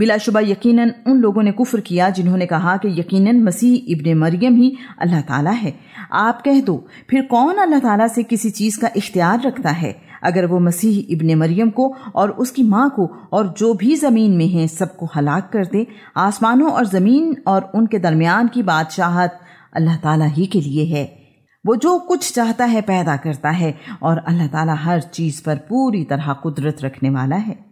بلا شبہ یقیناً ان لوگوں نے کفر کیا جنہوں نے کہا کہ یقیناً مسیح ابن مریم ہی اللہ تعالیٰ ہے۔ آپ کہہ دو، پھر کون اللہ تعالیٰ سے کسی چیز کا اختیار رکھتا ہے؟ اگر وہ مسیح ابن مریم کو اور اس کی ماں کو اور جو بھی زمین میں ہیں سب کو ہلاک کر دے، آسمانوں اور زمین اور ان کے درمیان کی بادشاہت اللہ تعالیٰ ہی کے لیے ہے۔ وہ جو کچھ چاہتا ہے پیدا کرتا ہے اور اللہ تعالیٰ ہر چیز پر پوری طرح قدرت رکھنے والا ہے۔